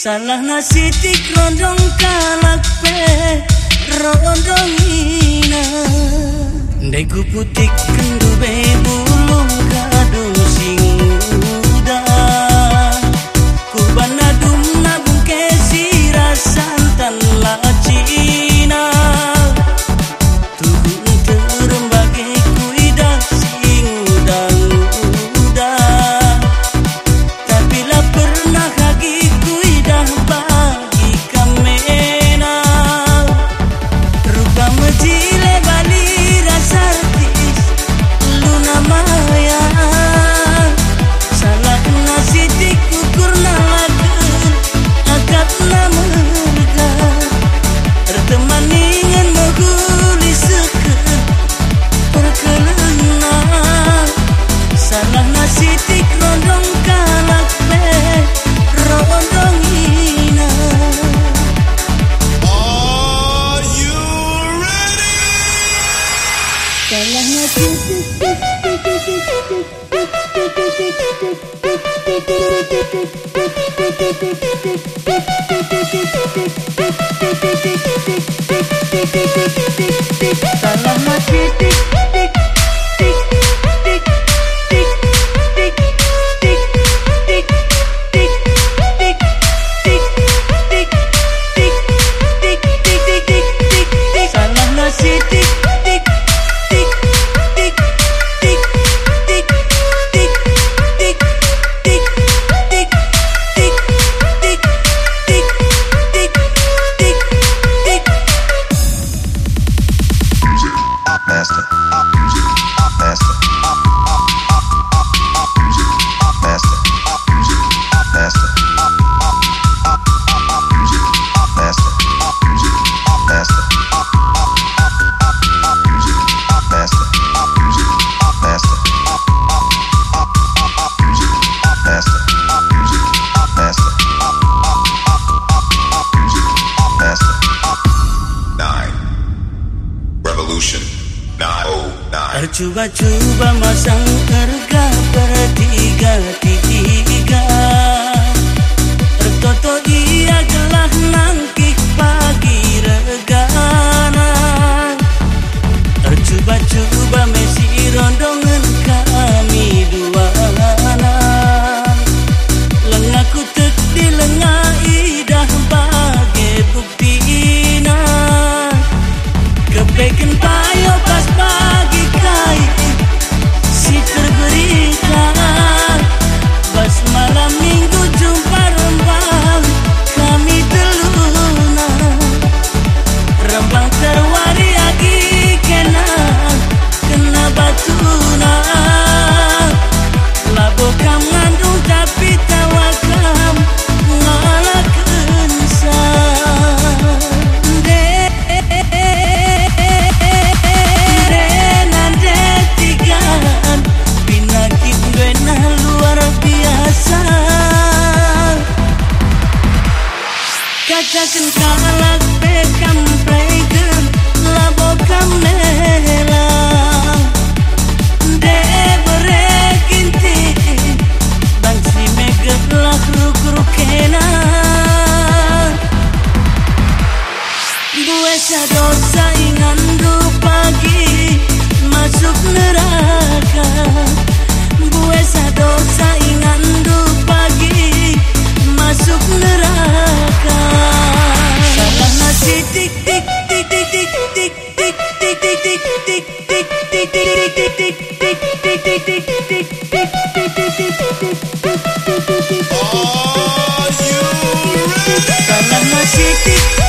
Salah nasi tik rondong kalak pe rondong ina. Degu putik kendu be bulung gadung singa Coba-coba masang harga per tiga tiga. Tertoto dia gelah nanti Gue sadar saingan pagi Masuk neraka Gue sadar saingan pagi Masuk neraka masih tik tik tik tik tik tik tik tik tik tik tik tik tik tik tik tik tik tik tik